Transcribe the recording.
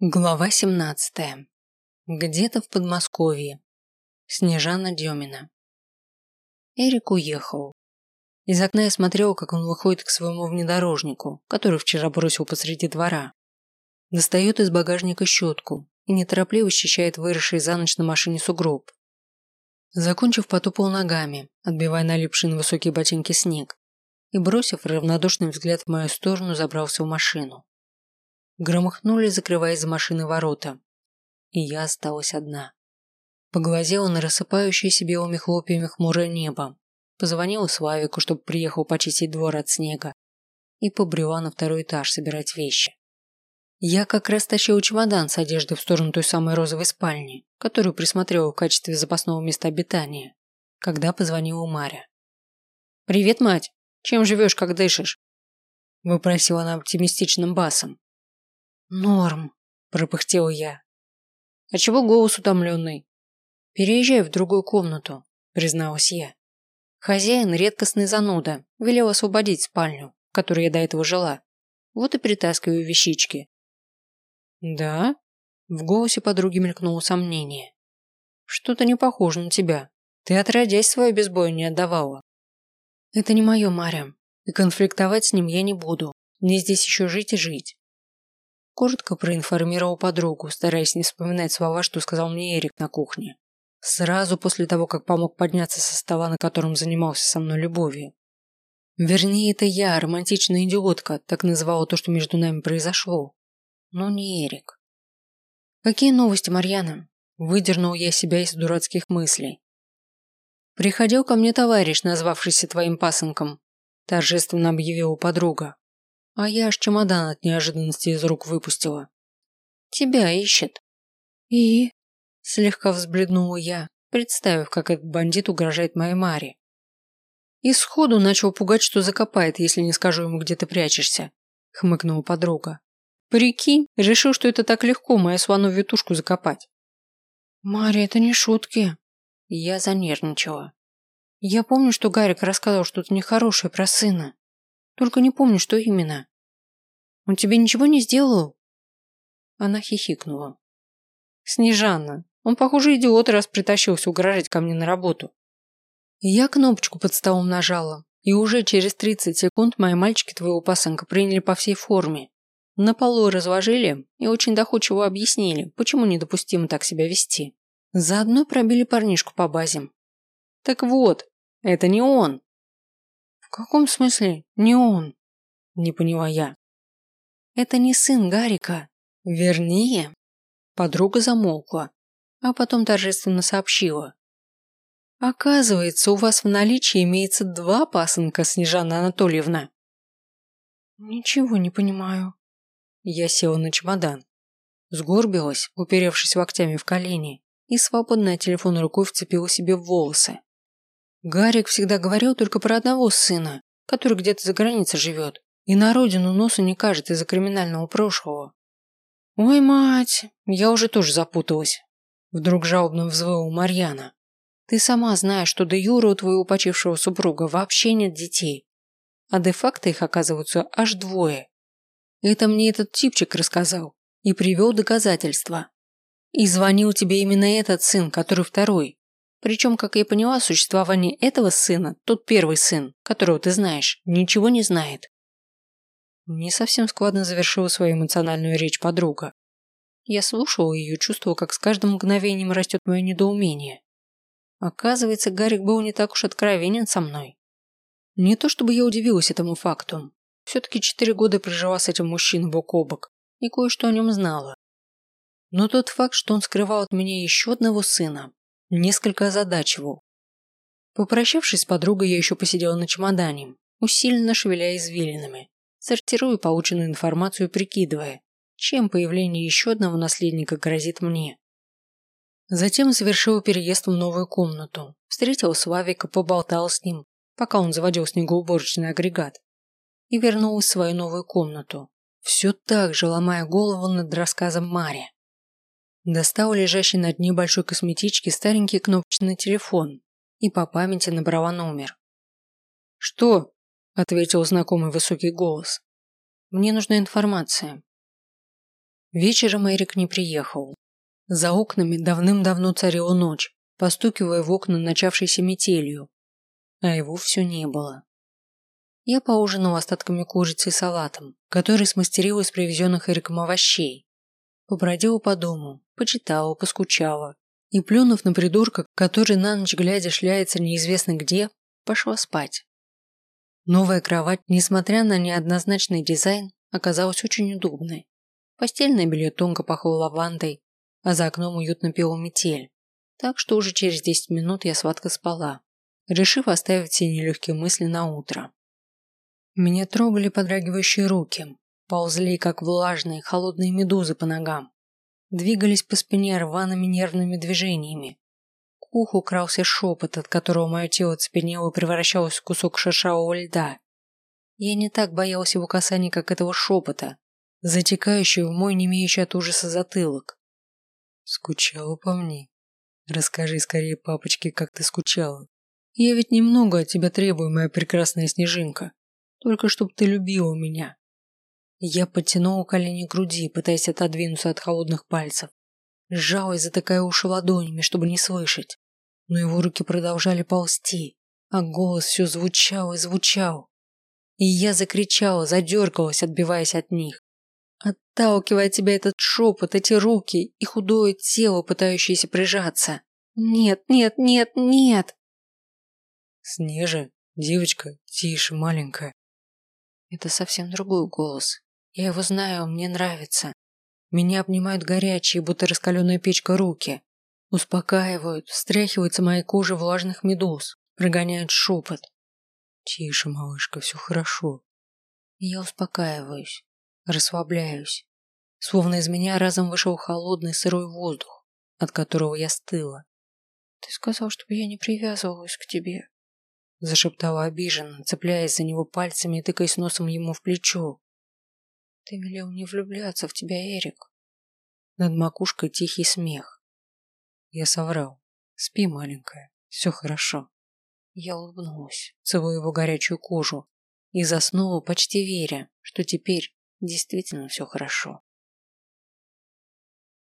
Глава 17. Где-то в Подмосковье. Снежана Демина. Эрик уехал. Из окна я смотрел, как он выходит к своему внедорожнику, который вчера бросил посреди двора. Достает из багажника щетку и неторопливо счищает выросший за ночь на машине сугроб. Закончив, потупал ногами, отбивая налипший на высокие ботинки снег, и, бросив равнодушный взгляд в мою сторону, забрался в машину. Громыхнули, закрываясь за машиной ворота. И я осталась одна. Поглазела на рассыпающееся белыми хлопьями хмурое небо. Позвонила Славику, чтобы приехал почистить двор от снега. И побрела на второй этаж собирать вещи. Я как раз тащила чемодан с одеждой в сторону той самой розовой спальни, которую присмотрела в качестве запасного места обитания, когда позвонила Маря. «Привет, мать! Чем живешь, как дышишь?» Выпросила она оптимистичным басом. «Норм», – пропыхтел я. «А чего голос утомленный?» «Переезжай в другую комнату», – призналась я. Хозяин, редкостный зануда, велел освободить спальню, в которой я до этого жила. Вот и притаскиваю вещички. «Да?» – в голосе подруги мелькнуло сомнение. «Что-то не похоже на тебя. Ты отродясь свою безбою не отдавала». «Это не мое, Маря, и конфликтовать с ним я не буду. Мне здесь еще жить и жить. Коротко проинформировал подругу, стараясь не вспоминать слова, что сказал мне Эрик на кухне. Сразу после того, как помог подняться со стола, на котором занимался со мной любовью. Вернее, это я, романтичная идиотка, так называла то, что между нами произошло. Но не Эрик. Какие новости, Марьяна? Выдернул я себя из дурацких мыслей. Приходил ко мне товарищ, назвавшийся твоим пасынком. Торжественно объявила подруга. А я аж чемодан от неожиданности из рук выпустила. Тебя ищет. И? Слегка взбледнула я, представив, как этот бандит угрожает моей Маре. И сходу начал пугать, что закопает, если не скажу ему, где ты прячешься, хмыкнула подруга. Прикинь, решил, что это так легко мою слону ветушку закопать. Мария, это не шутки. Я занервничала. Я помню, что Гарик рассказал что-то нехорошее про сына. Только не помню, что именно. Он тебе ничего не сделал? Она хихикнула. Снежана, он, похоже, идиот, раз притащился угрожать ко мне на работу. Я кнопочку под столом нажала, и уже через 30 секунд мои мальчики твоего пасынка приняли по всей форме. На полу разложили и очень доходчиво объяснили, почему недопустимо так себя вести. Заодно пробили парнишку по базе. Так вот, это не он. «В каком смысле не он?» – не поняла я. «Это не сын Гарика. Вернее...» Подруга замолкла, а потом торжественно сообщила. «Оказывается, у вас в наличии имеется два пасынка, Снежана Анатольевна». «Ничего не понимаю». Я села на чемодан, сгорбилась, уперевшись локтями в колени, и свободно от телефона рукой вцепила себе в волосы. Гарик всегда говорил только про одного сына, который где-то за границей живет, и на родину носа не кажет из-за криминального прошлого. «Ой, мать, я уже тоже запуталась», – вдруг жалобно взвыла Марьяна. «Ты сама знаешь, что до Юра у твоего почившего супруга вообще нет детей, а де-факто их оказываются аж двое. Это мне этот типчик рассказал и привел доказательства. И звонил тебе именно этот сын, который второй, причем, как я поняла, о существовании этого сына, тот первый сын, которого ты знаешь, ничего не знает. Не совсем складно завершила свою эмоциональную речь подруга. Я слушала ее чувствовала, как с каждым мгновением растет мое недоумение. Оказывается, Гарик был не так уж откровенен со мной. Не то чтобы я удивилась этому факту. Все-таки четыре года прожила с этим мужчиной бок о бок и кое-что о нем знала. Но тот факт, что он скрывал от меня еще одного сына, несколько озадачивал. Попрощавшись с подругой, я еще посидела на чемодане, усиленно шевеля извилинами, сортируя полученную информацию прикидывая, чем появление еще одного наследника грозит мне. Затем совершила переезд в новую комнату, встретила Славика, поболтала с ним, пока он заводил снегоуборочный агрегат, и вернулась в свою новую комнату, все так же ломая голову над рассказом Мари. Достал лежащий на дне большой косметички старенький кнопочный телефон и по памяти набрала номер. «Что?» – ответил знакомый высокий голос. «Мне нужна информация». Вечером Эрик не приехал. За окнами давным-давно царила ночь, постукивая в окна начавшейся метелью, а его все не было. Я поужинал остатками курицы и салатом, который смастерил из привезенных Эриком овощей. Побродила по дому, почитала, поскучала и, плюнув на придурка, который на ночь глядя шляется неизвестно где, пошла спать. Новая кровать, несмотря на неоднозначный дизайн, оказалась очень удобной. Постельное белье тонко пахло лавандой, а за окном уютно пела метель. Так что уже через 10 минут я сладко спала, решив оставить все нелегкие мысли на утро. Меня трогали подрагивающие руки, ползли, как влажные, холодные медузы по ногам. Двигались по спине рваными нервными движениями. Уху крался шепот, от которого мое тело цепенело и превращалось в кусок шершавого льда. Я не так боялась его касания, как этого шепота, затекающего в мой не имеющий от ужаса затылок. Скучала по мне. Расскажи скорее папочке, как ты скучала. Я ведь немного от тебя требую, моя прекрасная снежинка. Только чтоб ты любила меня. Я подтянула колени к груди, пытаясь отодвинуться от холодных пальцев. Сжалась, затыкая уши ладонями, чтобы не слышать. Но его руки продолжали ползти, а голос все звучал и звучал. И я закричала, задергалась, отбиваясь от них. Отталкивая тебя этот шепот, эти руки и худое тело, пытающееся прижаться. Нет, нет, нет, нет! Снежа, девочка, тише, маленькая. Это совсем другой голос. Я его знаю, он мне нравится. Меня обнимают горячие, будто раскаленная печка руки. Успокаивают, встряхиваются моей кожи влажных медуз, прогоняют шепот. Тише, малышка, все хорошо. я успокаиваюсь, расслабляюсь. Словно из меня разом вышел холодный сырой воздух, от которого я стыла. Ты сказал, чтобы я не привязывалась к тебе. Зашептала обиженно, цепляясь за него пальцами и тыкаясь носом ему в плечо. Ты велел не влюбляться в тебя, Эрик. Над макушкой тихий смех. Я соврал. Спи, маленькая, все хорошо. Я улыбнулась, целуя его горячую кожу, и заснула, почти веря, что теперь действительно все хорошо.